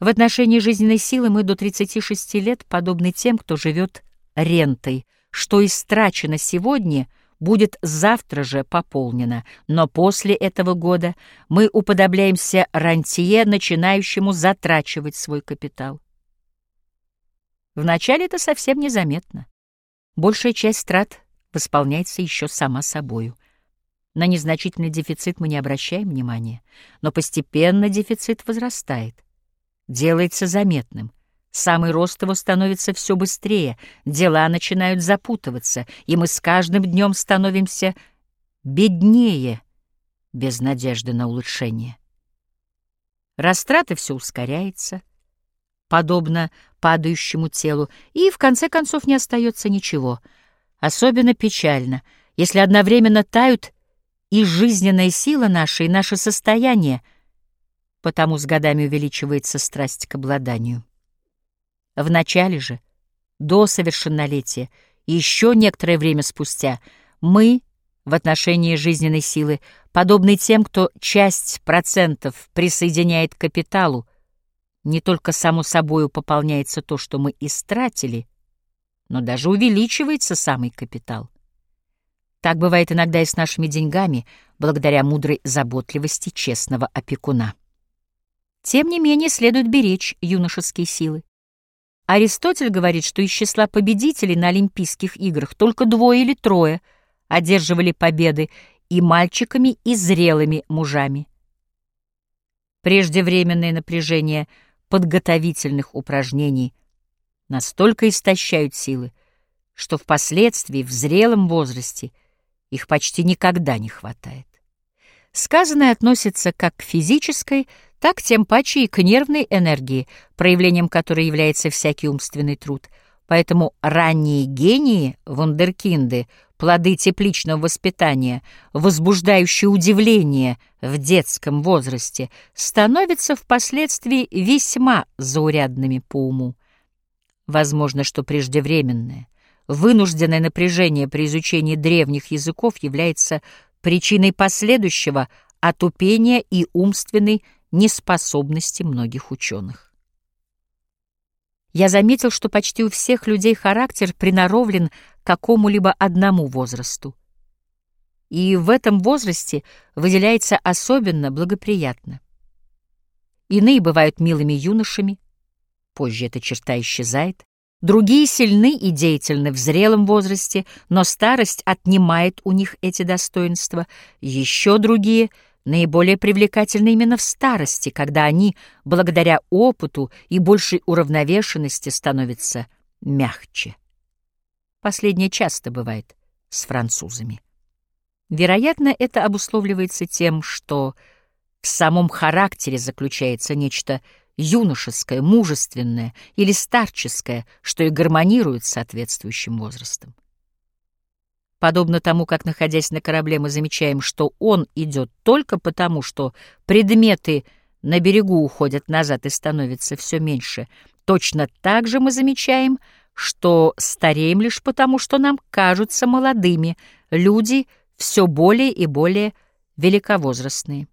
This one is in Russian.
В отношении жизненной силы мы до 36 лет подобны тем, кто живет рентой, что истрачено сегодня — будет завтра же пополнено, но после этого года мы уподобляемся рантье, начинающему затрачивать свой капитал. Вначале это совсем незаметно. Большая часть трат восполняется еще сама собою. На незначительный дефицит мы не обращаем внимания, но постепенно дефицит возрастает, делается заметным. Самый рост его становится все быстрее, дела начинают запутываться, и мы с каждым днем становимся беднее, без надежды на улучшение. Растраты все ускоряется, подобно падающему телу, и в конце концов не остается ничего. Особенно печально, если одновременно тают и жизненная сила наша, и наше состояние, потому с годами увеличивается страсть к обладанию. В начале же, до совершеннолетия, и еще некоторое время спустя, мы в отношении жизненной силы подобны тем, кто часть процентов присоединяет к капиталу, не только само собою пополняется то, что мы истратили, но даже увеличивается самый капитал. Так бывает иногда и с нашими деньгами, благодаря мудрой заботливости честного опекуна. Тем не менее, следует беречь юношеские силы. Аристотель говорит, что из числа победителей на Олимпийских играх только двое или трое одерживали победы и мальчиками, и зрелыми мужами. Преждевременное напряжение подготовительных упражнений настолько истощают силы, что впоследствии в зрелом возрасте их почти никогда не хватает. Сказанное относится как к физической, так тем паче и к нервной энергии, проявлением которой является всякий умственный труд. Поэтому ранние гении, вундеркинды, плоды тепличного воспитания, возбуждающие удивление в детском возрасте, становятся впоследствии весьма заурядными по уму. Возможно, что преждевременное, вынужденное напряжение при изучении древних языков является причиной последующего отупения и умственной неспособности многих ученых. Я заметил, что почти у всех людей характер приноровлен к какому-либо одному возрасту. И в этом возрасте выделяется особенно благоприятно. Иные бывают милыми юношами, позже эта черта исчезает, другие сильны и деятельны в зрелом возрасте, но старость отнимает у них эти достоинства, еще другие — наиболее привлекательны именно в старости, когда они, благодаря опыту и большей уравновешенности, становятся мягче. Последнее часто бывает с французами. Вероятно, это обусловливается тем, что в самом характере заключается нечто юношеское, мужественное или старческое, что и гармонирует с соответствующим возрастом. Подобно тому, как, находясь на корабле, мы замечаем, что он идет только потому, что предметы на берегу уходят назад и становятся все меньше, точно так же мы замечаем, что стареем лишь потому, что нам кажутся молодыми, люди все более и более великовозрастные.